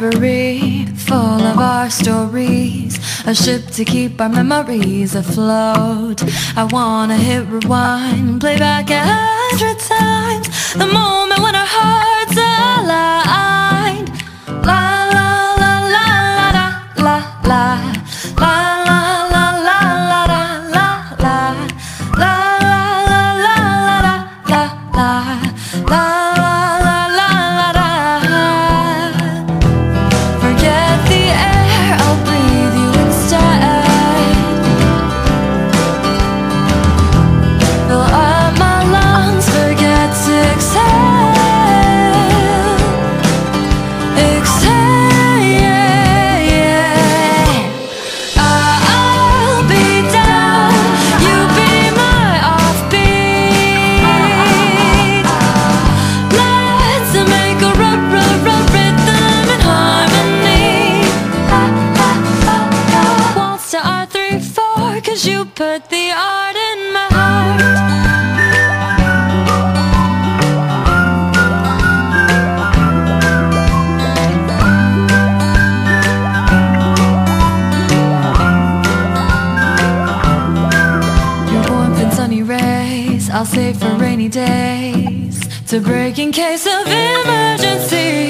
library full of our stories. A ship to keep our memories afloat. I wanna hit rewind and play back a hundred times. Put the art in my heart. Your warmth and sunny rays I'll save for rainy days. To break in case of emergency.